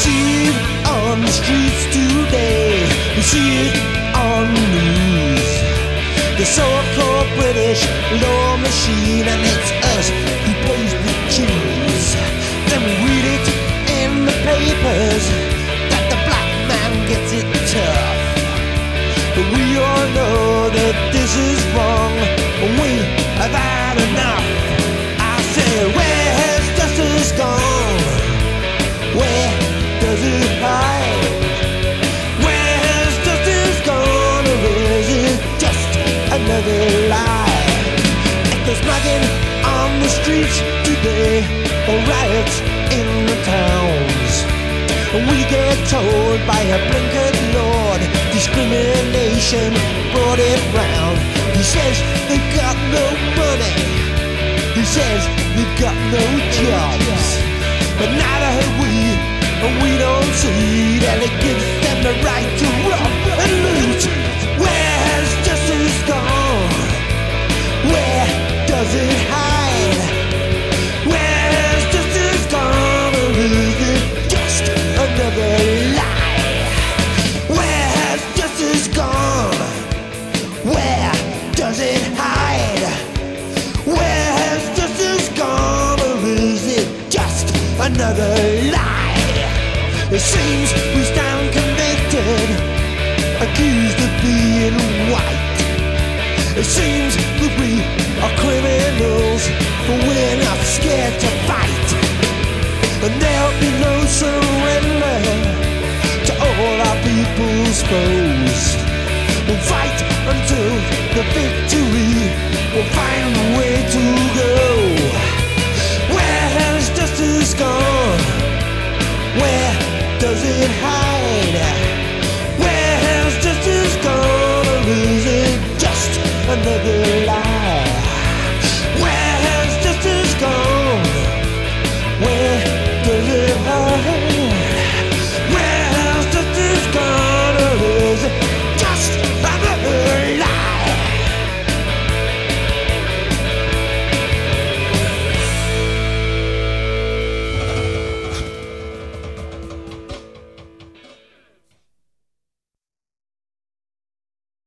see it on the streets today. We see it on the news. The so-called British law machine, and it's us who plays the tunes. Then we read it in the papers that the black man gets it tough, but we all know that. On the streets today, riots in the towns, we get told by a blinkered lord, discrimination brought it round. He says they've got no money. He says they've got no jobs. But neither have we, and we don't see another lie? It seems we stand convicted, accused of being white. It seems that we are criminals, but we're not scared to fight. And there'll be no surrender to all our people's foes.